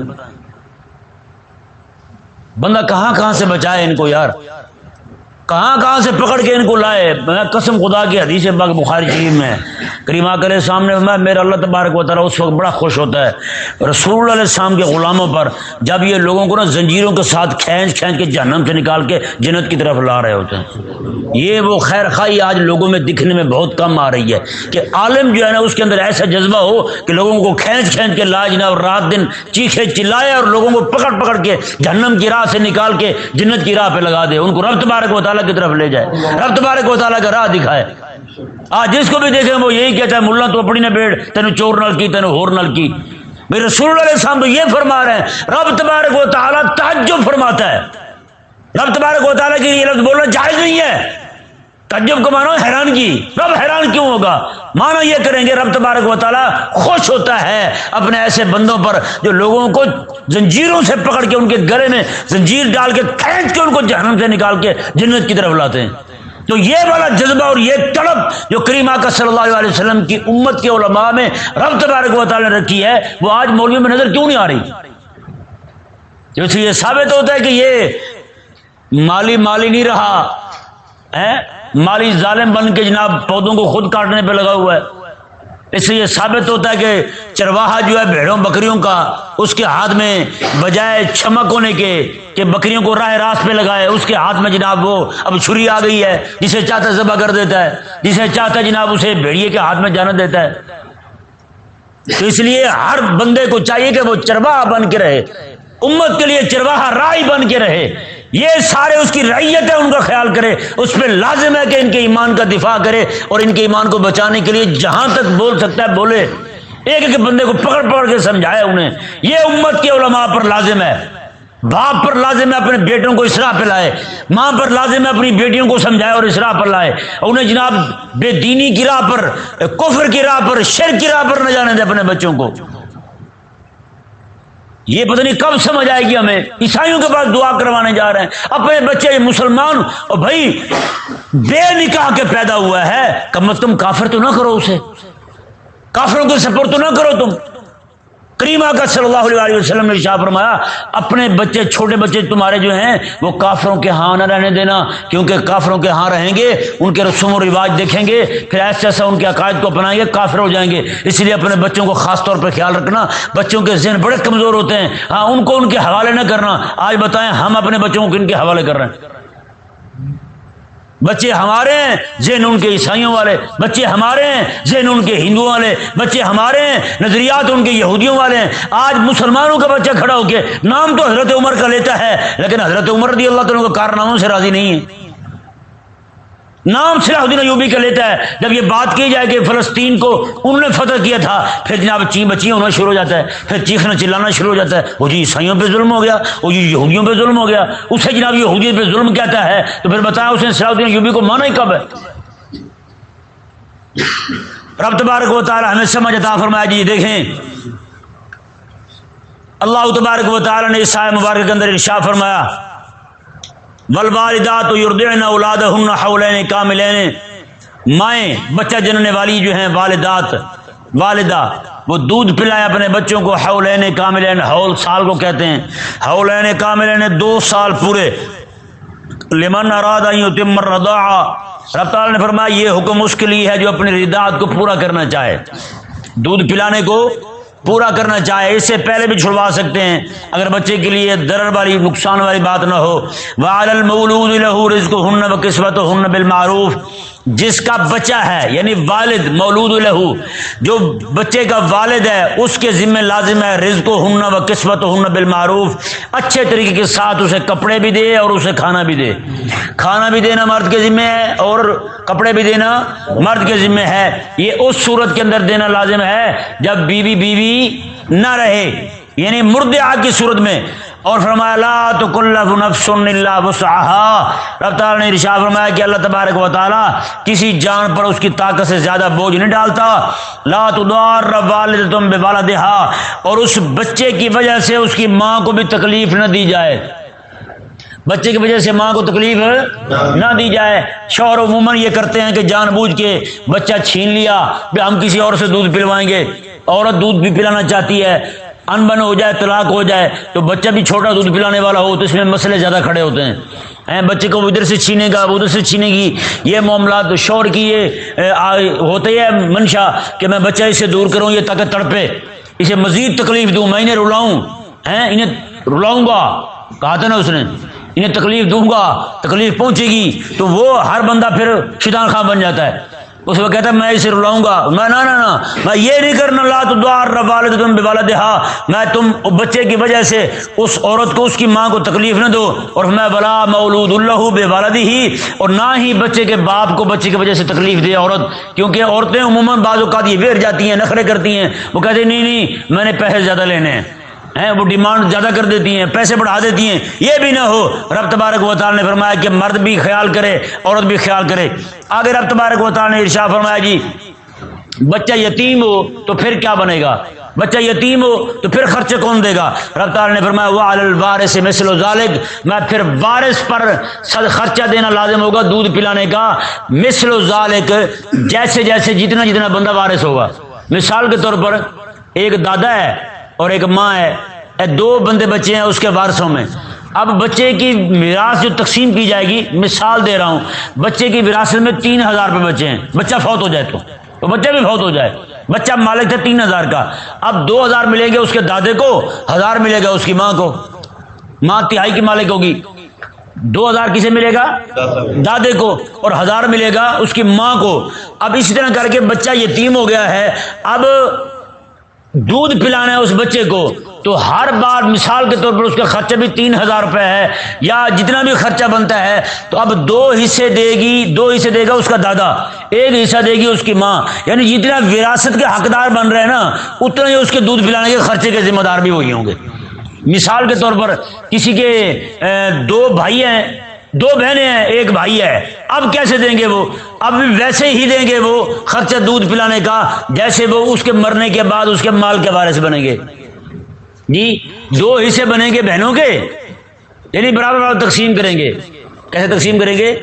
A: بندہ کہاں کہاں سے بچائے ان کو یار؟ کہاں کہاں سے پکڑ کے ان کو لائے؟ میں قسم خدا کی حدیث پاک بخاری شریف میں کریما کرے سامنے میں میرا اللہ تبارک و تعالیٰ اس وقت بڑا خوش ہوتا ہے۔ رسول اللہ السلام کے غلاموں پر جب یہ لوگوں کو نا زنجیروں کے ساتھ کھینچ کھینچ کے جہنم سے نکال کے جنت کی طرف لا رہے ہوتے ہیں۔ یہ وہ خیر خائی آج لوگوں میں دکھنے میں بہت کم آ رہی ہے کہ عالم جو ہے نا اس کے اندر ایسا جذبہ ہو کہ لوگوں کو کھینچ کھینچ کے لاج نہ اور رات دن چیخے چلائے اور لوگوں کو پکڑ پکڑ کے جہنم کی راہ سے نکال کے جنت کی راہ پہ لگا دے۔ ان کو رب تبارک و تعالیٰ تعالیٰ کی طرف لے جائے۔ رب تبارک و تعالیٰ کا راہ دکھائے۔ آج جس کو بھی دیکھیں وہ یہی کہتا ہے، ملا تو اپنی نے بیٹھ تین چور نل کی تین ہور نل کی۔ میرے رسول اللہ علیہ السلام تو یہ فرما رہے ہیں، رب تبارک و تعالیٰ تعجب فرماتا ہے۔ رب تبارک و تعالیٰ کی یہ لفظ بولنا جائز نہیں ہے۔ تعجب کو مانو حیران کی۔ رب حیران کیوں ہوگا؟ مانا یہ کریں گے، رب تبارک و تعالیٰ خوش ہوتا ہے اپنے ایسے بندوں پر جو لوگوں کو زنجیروں سے پکڑ کے ان کے گلے میں زنجیر ڈال کے کھینچ کے ان کو جہنم سے نکال کے جنت کی طرف لاتے ہیں۔ تو یہ والا جذبہ اور یہ طلب جو کریم آقا صلی اللہ علیہ وسلم کی امت کے علماء میں رب تبارک و تعالیٰ نے رکھی ہے، وہ آج مولوی میں نظر کیوں نہیں آ رہی؟ جیسے یہ ثابت ہوتا ہے کہ یہ مالی مالی نہیں رہا مالی ظالم بن کے جناب پودوں کو خود کاٹنے پہ لگا ہوا ہے۔ اس سے یہ ثابت ہوتا ہے کہ چرواہا جو ہے بھیڑوں بکریوں کا اس کے ہاتھ میں بجائے چمک ہونے کے کہ بکریوں کو راہ راست پہ لگائے، اس کے ہاتھ میں جناب وہ اب چھری آ گئی ہے، جسے چاہتا ہے ذبح کر دیتا ہے، جسے چاہتا ہے جناب اسے بھیڑیے کے ہاتھ میں جانا دیتا ہے۔ تو اس لیے ہر بندے کو چاہیے کہ وہ چرواہا بن کے رہے، امت کے لیے چرواہا رائی بن کے رہے۔ یہ سارے اس کی رعیت ہے، ان کا خیال کرے۔ اس پہ لازم ہے کہ ان کے ایمان کا دفاع کرے اور ان کے ایمان کو بچانے کے لیے جہاں تک بول سکتا ہے بولے۔ ایک ایک بندے کو پکڑ پکڑ کے سمجھائے انہیں یہ امت کے علماء پر لازم ہے۔ باپ پر لازم ہے اپنے بیٹوں کو اسرا پہ لائے۔ ماں پر لازم ہے اپنی بیٹیوں کو سمجھائے اور اسرا پر لائے۔ انہیں جناب بے دینی کی راہ پر، کفر کی راہ پر شر کی راہ پر نہ جانے دے اپنے بچوں کو۔ یہ پتہ نہیں کب سمجھ آئے گی ہمیں۔ عیسائیوں کے پاس دعا کروانے جا رہے ہیں۔ اپنے بچے مسلمان، اور بھائی، بے نکاح کے پیدا ہوا ہے۔ کم از کم کافر تو نہ کرو اسے۔ کافروں کے سپورٹ تو نہ کرو تم۔ کریمہ کا صلی اللہ علیہ وسلم نے شاہ فرمایا، اپنے بچے، چھوٹے بچے تمہارے جو ہیں، وہ کافروں کے ہاں نہ رہنے دینا، کیونکہ کافروں کے ہاں رہیں گے، ان کے رسوم و رواج دیکھیں گے، پھر ایسا ایسا ان کے عقائد کو اپنائیں گے، کافر ہو جائیں گے۔ اس لیے اپنے بچوں کو خاص طور پر خیال رکھنا، بچوں کے ذہن بڑے کمزور ہوتے ہیں۔ ہاں ان کو ان کے حوالے نہ کرنا۔ آج بتائیں، ہم اپنے بچوں کو کن کے حوالے کر رہے ہیں۔ بچے ہمارے ہیں، ذہن ان کے عیسائیوں والے، بچے ہمارے ہیں، ذہن ان کے ہندوؤں والے، بچے ہمارے ہیں، نظریات ان کے یہودیوں والے ہیں۔ آج مسلمانوں کا بچہ کھڑا ہو کے نام تو حضرت عمر کا لیتا ہے، لیکن حضرت عمر رضی اللہ تعالیٰ کو کارناموں سے راضی نہیں ہے۔ نام صلاح الدین ایوبی کا لیتا ہے۔ جب یہ بات کی جائے کہ فلسطین کو انہوں نے فتح کیا تھا، پھر جناب چین بچی ہونا شروع ہو جاتا ہے، پھر چیخنا چلانا شروع ہو جاتا ہے۔ وہ جی عیسائیوں پہ ظلم ہو گیا، وہ جی یہودیوں پہ ظلم ہو گیا۔ اسے جناب یہودیت پہ ظلم کہتا ہے، تو پھر بتایا اس نے صلاح الدین ایوبی کو مانا ہی کب ہے۔ رب تبارک و تعالی ہمیں سمجھ عطا فرمایا جی دیکھیں۔ اللہ تبارک و تعالی نے عیسائی مبارک کے اندر ارشاد فرمایا والدات یردعن اولادہن حولین کاملین۔ مائیں، بچہ جننے والی جو ہیں، والدات، والدہ، وہ دودھ پلائے اپنے بچوں کو حولین کاملین، حول سال کو کہتے ہیں۔ حولین کاملین دو سال پورے۔ لمن اراد ان یتم الرضاعہ رب تعالی نے فرمایا، یہ حکم اس کے لیے ہے جو اپنی رداعت کو پورا کرنا چاہے۔ دودھ پلانے کو پورا کرنا چاہے، اس سے پہلے بھی چھڑوا سکتے ہیں۔ اگر بچے کے لیے درر والی، نقصان والی بات نہ ہو۔ وعلی المولود له رزقهن وكسوتهن بالمعروف۔ جس کا بچہ ہے یعنی والد، مولود لہو، جو بچے کا والد ہے، اس کے ذمہ لازم ہے رزق و ہن و قسمت ہن بالمعروف، اچھے طریقے کے ساتھ اسے کپڑے بھی دے اور اسے کھانا بھی دے۔ کھانا بھی دینا مرد کے ذمہ ہے اور کپڑے بھی دینا مرد کے ذمہ ہے۔ یہ اس صورت کے اندر دینا لازم ہے جب بیوی بیوی نہ رہے یعنی مرد آگ کی صورت میں۔ اور فرمایا، لا تکلف نفس الا وسعها. رب تعالی نے ارشاد فرمایا کہ اللہ تبارک و تعالی کسی جان پر اس کی طاقت سے زیادہ بوجھ نہیں ڈالتا. لا تدار والدتم بوالدها اور اس بچے کی وجہ سے اس کی ماں کو بھی تکلیف نہ دی جائے. بچے کی وجہ سے ماں کو تکلیف نہ دی جائے. شوہر عموماً یہ کرتے ہیں کہ جان بوجھ کے بچہ چھین لیا. ہم کسی اور سے دودھ پلوائیں گے. عورت دودھ بھی پلانا چاہتی ہے. ان بن ہو جائے، طلاق ہو جائے، تو بچہ بھی چھوٹا دودھ پلانے والا ہو، تو اس میں مسئلے زیادہ کھڑے ہوتے ہیں۔ بچے کو ادھر سے چھینے گا ادھر سے چھینے گی یہ معاملات شور کی، یہ ہوتے ہے منشا، کہ میں بچہ اسے دور کروں، یہ تاکہ تڑپے۔ اسے مزید تکلیف دوں، میں انہیں رلاؤں۔ انہیں رلاؤں گا۔ کہا تھا نا اس نے، انہیں تکلیف دوں گا، تکلیف پہنچے گی۔ تو وہ ہر بندہ پھر شیطان خان بن جاتا ہے۔ اس کو کہتا ہے، میں اسے رلاؤں گا۔ میں نہ نہ میں یہ نہیں کرنا، لا تو دوار والد تم بے دہا میں تم بچے کی وجہ سے اس عورت کو، اس کی ماں کو تکلیف نہ دو۔ اور میں بلا مولود اللہ بے والد ہی اور نہ ہی بچے کے باپ کو بچے کی وجہ سے تکلیف دے عورت، کیونکہ عورتیں عموماً بعض اوقات یہ ویر جاتی ہیں، نخرے کرتی ہیں۔ وہ کہتے ہیں، نہیں نہیں، میں نے پیسے زیادہ لینے ہیں۔ ہیں، وہ ڈیمانڈ زیادہ کر دیتی ہیں، پیسے بڑھا دیتی ہیں، یہ بھی نہ ہو۔ رب تبارک و تعالی نے فرمایا کہ مرد بھی خیال کرے، عورت بھی خیال کرے۔ آگے رب تبارک و تعالی نے ارشا فرمایا جی بچہ یتیم ہو تو پھر کیا بنے گا؟ بچہ یتیم ہو تو پھر خرچے کون دے گا؟ رب تعالی نے فرمایا وہ الوارث مثل و ذالک میں پھر وارث پر خرچہ دینا لازم ہوگا دودھ پلانے کا۔ مثل و ذالک جیسے جیسے جتنا جتنا بندہ وارث ہوگا۔ مثال کے طور پر ایک دادا ہے اور ایک ماں ہے، اے دو بندے بچے ہیں اس کے وارثوں میں۔ اب بچے کی وراثت جو تقسیم کی جائے گی، مثال دے رہا ہوں، بچے کی وراثت میں تین ہزار روپے بچے ہیں۔ بچہ فوت ہو جائے تو۔ بچہ بھی فوت ہو جائے۔ بچہ مالک تھا تین ہزار کا۔ اب دو ہزار ملیں گے اس کے دادے کو، ہزار ملے گا اس کی ماں کو۔ ماں تہائی کی مالک ہوگی۔ دو ہزار کسے ملے گا؟ دادے کو۔ اور ہزار ملے گا اس کی ماں کو۔ اب اسی طرح کر کے بچہ یتیم ہو گیا ہے۔ اب دودھ پلانا ہے اس بچے کو، تو ہر بار مثال کے طور پر اس کا خرچہ بھی تین ہزار روپے ہے، یا جتنا بھی خرچہ بنتا ہے، تو اب دو حصے دے گی، دو حصے دے گا اس کا دادا، ایک حصہ دے گی اس کی ماں۔ یعنی جتنا وراثت کے حقدار بن رہے ہیں نا، اتنا ہی اس کے دودھ پلانے کے خرچے کے ذمہ دار بھی وہی ہوں گے۔ مثال کے طور پر کسی کے دو بھائی ہیں دو بہنیں ہیں ایک بھائی ہے۔ اب کیسے دیں گے وہ؟ اب ویسے ہی دیں گے وہ۔ خرچہ دودھ پلانے کا جیسے وہ اس کے مرنے کے بعد اس کے مال کے سے بنیں گے۔ جی دو حصے بنیں گے بہنوں کے۔ یعنی برابر برابر تقسیم کریں گے۔ کیسے تقسیم کریں گے؟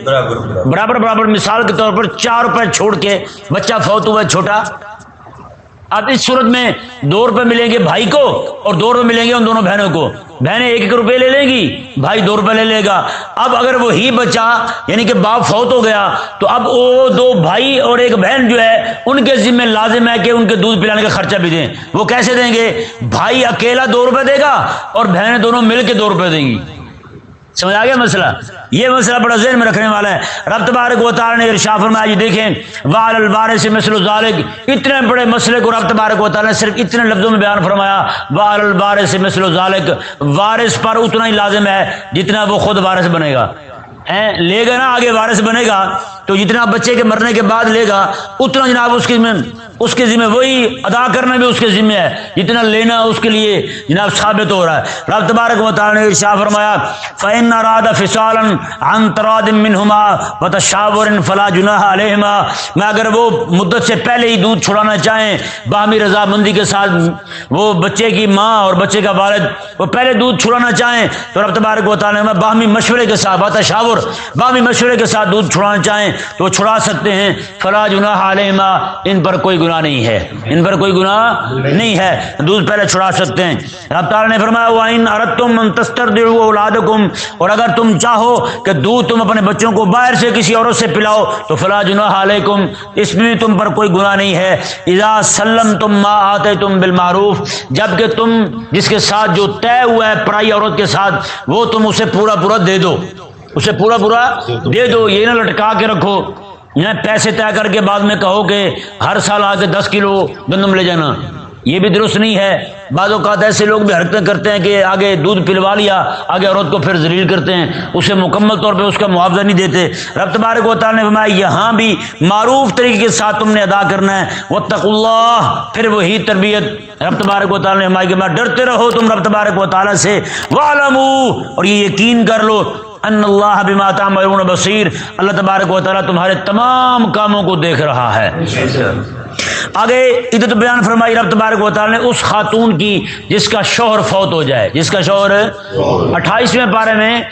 A: برابر برابر۔ مثال کے طور پر چار روپے چھوڑ کے بچہ فوت ہوا چھوٹا۔ اب اس صورت میں دو روپے ملیں گے بھائی کو اور دو روپے ملیں گے ان دونوں بہنوں کو۔ بہنیں ایک ایک روپے لے لیں گی، بھائی دو روپے لے لے گا۔ اب اگر وہ ہی بچا یعنی کہ باپ فوت ہو گیا، تو اب وہ دو بھائی اور ایک بہن جو ہے، ان کے ذمہ لازم ہے کہ ان کے دودھ پلانے کا خرچہ بھی دیں۔ وہ کیسے دیں گے؟ بھائی اکیلا دو روپے دے گا اور بہنیں دونوں مل کے دو روپے دیں گی۔ سمجھ آ گیا مسئلہ؟ یہ مسئلہ بڑا ذہن میں رکھنے والا ہے۔ رب تبارک و تعالی نے ارشاد فرمایا جی دیکھیں وال البارث مثل ذالک اتنے بڑے مسئلے کو رب تبارک و تعالی نے صرف اتنے لفظوں میں بیان فرمایا۔ وال البارث مثل ذالک وارث پر اتنا ہی لازم ہے جتنا وہ خود وارث بنے گا۔ لے گا نا، آگے وارث بنے گا تو جتنا بچے کے مرنے کے بعد لے گا، اتنا جناب اس کی اس کے ذمہ وہی ادا کرنا بھی اس کے ذمہ ہے، جتنا لینا اس کے لیے جناب ثابت ہو رہا ہے۔ رب تبارک و تعالی نے شاہ فرمایا فین اراد فصالا عن تراد منهما وتشاور فلا جناح علیہما میں اگر وہ مدت سے پہلے ہی دودھ چھڑانا چاہیں، باہمی رضا مندی کے ساتھ وہ بچے کی ماں اور بچے کا والد وہ پہلے دودھ چھڑانا چاہیں، تو رب تبارک و تعالی نے باہمی مشورے کے ساتھ وتشاور، باہمی مشورے کے ساتھ دودھ چھڑانا چاہیں، تو وہ چھڑا سکتے ہیں۔ فلا جناح علیہما ان پر کوئی گناہ نہیں ہے۔ ان پر کوئی گناہ نہیں ہے۔ دودھ پہلے چھڑا سکتے ہیں۔ رب تعالیٰ نے فرمایا، وَإِنْ أَرَدْتُمْ مَنْ تَسْتَرْدِعُوا أَوْلَادَكُمْ، اور اگر تم چاہو کہ دودھ تم اپنے بچوں کو باہر سے کسی عورت سے پلاؤ، تو فلا جناح علیکم، اس میں تم پر کوئی گناہ نہیں ہے۔ اذا سلم تم ما آتے تم بالمعروف، جبکہ تم جس کے ساتھ جو طے ہوا ہے پرائی عورت کے ساتھ، وہ تم اسے پورا پورا دے دو۔ اسے پورا پورا دے دو، یہ نہ لٹکا کے رکھو۔ پیسے طے کر کے بعد میں کہو کہ ہر سال آ کے دس کلو گندم لے جانا۔ یہ بھی درست نہیں ہے۔ بعض اوقات ایسے لوگ بھی حرکتیں کرتے ہیں کہ آگے دودھ پلوا لیا، آگے عورت کو پھر ذلیل کرتے ہیں۔ اسے مکمل طور پہ اس کا معاوضہ نہیں دیتے۔ رب تبارک و تعالیٰ نے فرمایا، یہاں بھی معروف طریقے کے ساتھ تم نے ادا کرنا ہے۔ وہ اللہ، پھر وہی تربیت۔ رب تبارک و تعالیٰ نے کہ میں ڈرتے رہو تم رب تبارک و تعالیٰ سے۔ اور یہ یقین کر لو۔ ان اللہ بما تعملون بصیر اللہ تبارک و تعالی تمہارے تمام کاموں کو دیکھ رہا ہے۔ آگے عدت بیان فرمائی رب تبارک و تعالی نے اس خاتون کی جس کا شوہر فوت ہو جائے۔ جس کا شوہر۔ اٹھائیسویں پارے میں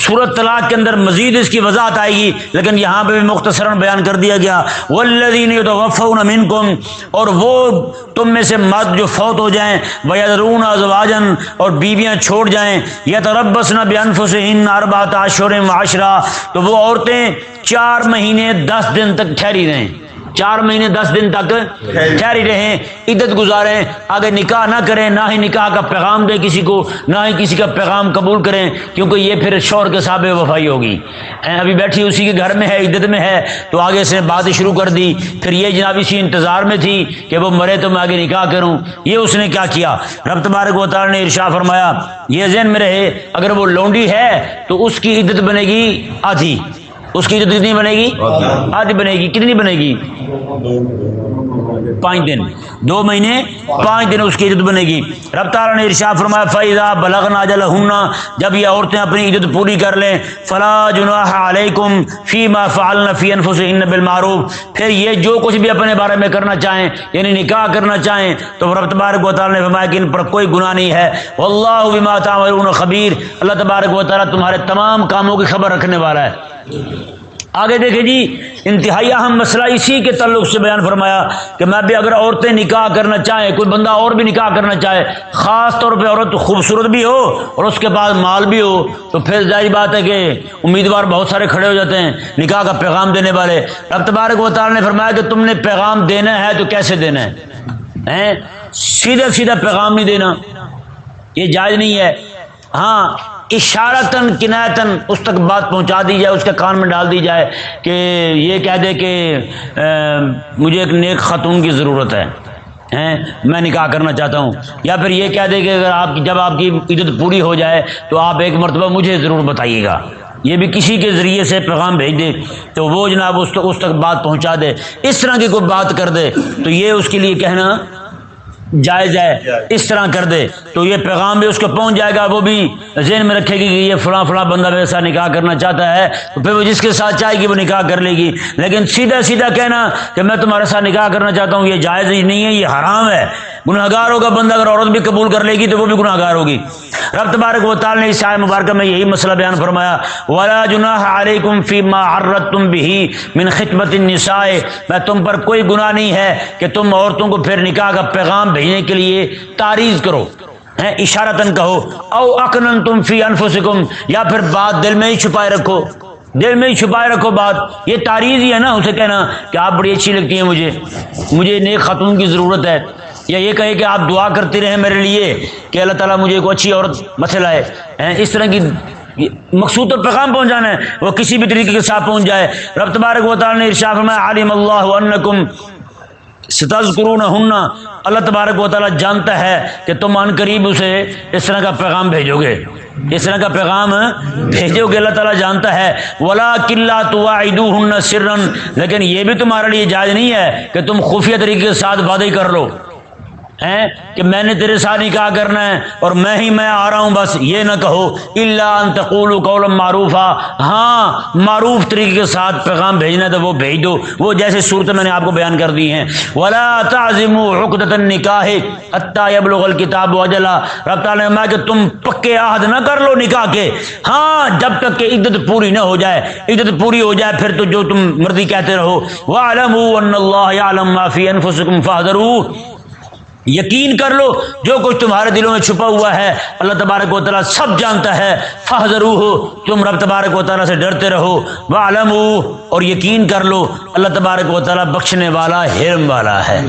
A: صورت طلاق کے اندر مزید اس کی وضاحت آئے گی، لیکن یہاں پہ بھی مختصراً بیان کر دیا گیا۔ والذین یتوفون منکم اور وہ تم میں سے مرد جو فوت ہو جائیں ویذرون ازواجن اور بیویاں چھوڑ جائیں۔ یتربصن بانفسہن اربعۃ اشہر وعشرہ تو وہ عورتیں چار مہینے دس دن تک ٹھہری رہیں۔ چار مہینے، دس دن تک ٹھہری رہیں، عدت گزاریں، آگے نکاح نہ کریں، نہ ہی نکاح کا پیغام دیں کسی کو، نہ ہی کسی کا پیغام قبول کریں، کیونکہ یہ پھر شور کے صاحب وفائی ہوگی۔ ابھی بیٹھی اسی کے گھر میں ہے، عدت میں ہے، تو آگے سے بات شروع کر دی۔ پھر یہ جناب اسی انتظار میں تھی کہ وہ مرے تو میں آگے نکاح کروں۔ یہ اس نے کیا کیا؟ رب تبارک و تعالی نے ارشا فرمایا، یہ ذہن میں رہے، اگر وہ لونڈی ہے تو اس کی عدت بنے گی آدھی۔ اس کی عدت کتنی بنے گی؟ آدھی بنے گی۔ کتنی بنے گی؟ پانچ دن۔ دو مہینے، پانچ دن اس کی عدت بنے گی۔ رب تعالیٰ نے ارشاد فرمایا فیضا بلغ ناجل جب یہ عورتیں اپنی عدت پوری کر لیں، فلا جناح علیکم فی ما فعلن فی انفسہن بالمعروف۔ پھر یہ جو کچھ بھی اپنے بارے میں کرنا چاہیں یعنی نکاح کرنا چاہیں، تو رب تبارک و تعالیٰ نے فرمایا کہ ان پر کوئی گناہ نہیں ہے۔ واللہ بما تعملون خبیر اللہ تبارک و تعالیٰ تمہارے تمام کاموں کی خبر رکھنے والا ہے۔ آگے دیکھیں جی انتہائی اہم مسئلہ اسی کے تعلق سے بیان فرمایا کہ میں بھی اگر عورتیں نکاح کرنا چاہیں، کوئی بندہ اور بھی نکاح کرنا چاہے، خاص طور پہ عورت خوبصورت بھی ہو اور اس کے بعد مال بھی ہو، تو پھر ظاہر بات ہے کہ امیدوار بہت سارے کھڑے ہو جاتے ہیں نکاح کا پیغام دینے والے۔ اب تبارک و تعالیٰ نے فرمایا کہ تم نے پیغام دینا ہے تو کیسے دینا ہے؟ سیدھا سیدھا پیغام نہیں دینا، یہ جائز نہیں ہے۔ ہاں اشارتن کنایتن اس تک بات پہنچا دی جائے، اس کے کان میں ڈال دی جائے کہ یہ کہہ دے کہ مجھے ایک نیک خاتون کی ضرورت ہے میں نکاح کرنا چاہتا ہوں۔ یا پھر یہ کہہ دے کہ اگر آپ جب آپ کی عزت پوری ہو جائے تو آپ ایک مرتبہ مجھے ضرور بتائیے گا۔ یہ بھی کسی کے ذریعے سے پیغام بھیج دے تو وہ جناب اس تک بات پہنچا دے۔ اس طرح کی کوئی بات کر دے تو یہ اس کے لیے کہنا جائز ہے اس طرح کر دے۔ تو یہ پیغام بھی اس کو پہنچ جائے گا وہ بھی ذہن میں رکھے گی کہ یہ فلاں فلاں بندہ میرے ساتھ نکاح کرنا چاہتا ہے تو پھر وہ جس کے ساتھ چاہے گی وہ نکاح کر لے گی۔ لیکن سیدھا سیدھا کہنا کہ میں تمہارے ساتھ نکاح کرنا چاہتا ہوں یہ جائز ہی نہیں ہے یہ حرام ہے۔ گناہ گار ہوگا بندہ، اگر عورت بھی قبول کر لے گی تو وہ بھی گناہ گار ہوگی۔ رب تبارک و تعالی نے عیسائی مبارکہ میں یہی مسئلہ بیان فرمایا، ولا جناح علیکم فیما عرضتم به من خطبت النساء۔ میں تم پر کوئی گناہ نہیں ہے کہ تم عورتوں کو پھر نکاح کا پیغام بھیجنے کے لیے تعریض کرو۔ ہیں اشارتن کہو، او اکنن تم فی انفسکم یا پھر بات دل میں ہی چھپائے رکھو۔ دل میں ہی چھپائے رکھو بات۔ یہ تعریض ہی ہے نا، اسے کہنا کہ آپ بڑی اچھی لگتی ہیں مجھے۔ مجھے نیک خاتون کی ضرورت ہے۔ یا یہ کہے کہ آپ دعا کرتے رہیں میرے لیے کہ اللہ تعالیٰ مجھے کوئی اچھی عورت مسئلہ ہے اس طرح کی مقصود اور پیغام پہنچانا ہے، وہ کسی بھی طریقے کے ساتھ پہنچ جائے۔ رب تبارک و تعالیٰ نے ارشاد میں عالم اللہ عنکم ستاز کرون ہننا اللہ تبارک و تعالیٰ جانتا ہے کہ تم ان قریب اسے اس طرح کا پیغام بھیجو گے اس طرح کا پیغام بھیجو گے اللہ تعالیٰ جانتا ہے۔ ولا کلّا تو ہن سرن لیکن یہ بھی تمہارے لیے جائز نہیں ہے کہ تم خفیہ طریقے کے ساتھ وعدے کر لو۔ کہ میں نے تیرے ساتھ نکاح کرنا ہے اور میں ہی میں آ رہا ہوں، بس یہ نہ کہو اللہ تقول قول معروف ہاں معروف طریقے کے ساتھ پیغام بھیجنا تو وہ بھیج دو۔ وہ جیسے صورت میں نے آپ کو بیان کر دی ہیں۔ ولا تعظم حکت نکاح ابلغ الکتاب وجلا۔ رب تعالیٰ میں کہ تم پکے عہد نہ کر لو نکاح کے۔ ہاں جب تک کہ عدت پوری نہ ہو جائے، عدت پوری ہو جائے، پھر تو جو تم مرضی کہتے رہو۔ وَعَلَمُوا أَنَّ اللَّهَ يَعْلَمْ مَا فِي أَنفُسِكُمْ فَاحْذَرُوا یقین کر لو، جو کچھ تمہارے دلوں میں چھپا ہوا ہے، اللہ تبارک و تعالیٰ سب جانتا ہے۔ فہضرو ہو تم رب تبارک و تعالیٰ سے ڈرتے رہو۔ وہ عالم اور یقین کر لو، اللہ تبارک و تعالیٰ بخشنے والا ہرم والا ہے۔